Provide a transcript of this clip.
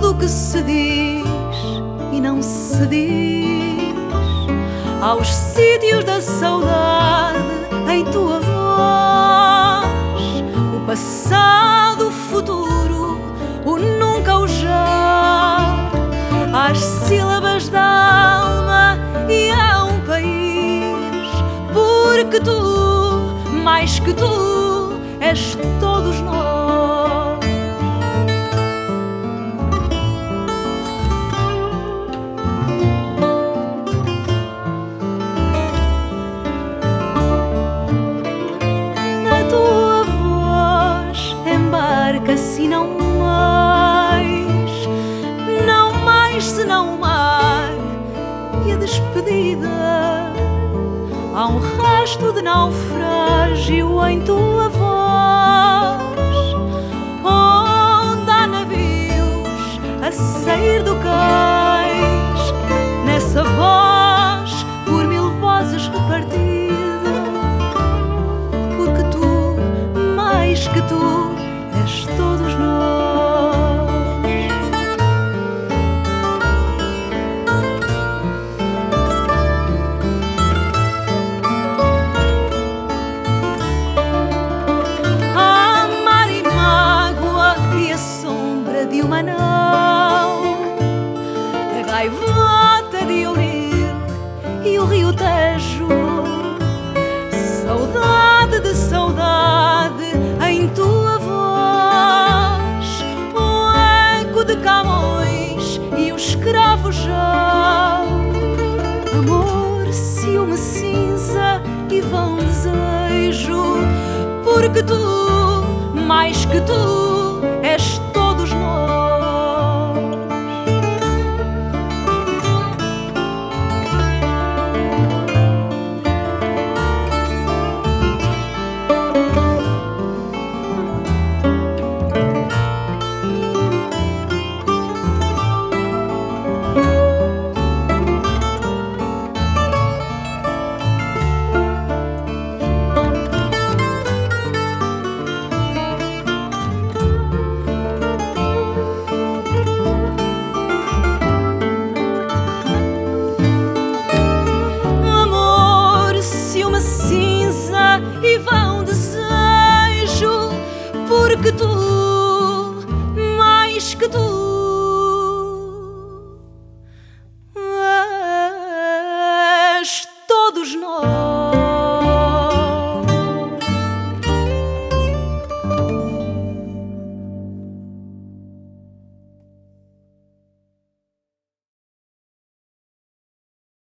tudo o que se diz e não se diz aos sítios da saudade em tua voz, o passado, o futuro, o nunca, o já, às sílabas da alma e a um país, porque tu, mais que tu, és todos nós. Mais, não mais senão o mar e a despedida. Há um rasto de naufrágio em tua voz, onde há navios a sair do cais, nessa voz por mil vozes repartida porque tu, mais que tu, és todos nau, a gaivota de Ouril e o rio Tejo. Saudade de saudade em tua voz, o eco de Camões e o escravo já. Amor, ciúme, cinza e vão desejo, porque tu, mais que tu, esperança e vão desejo, porque tu, mais que tu, és todos nós.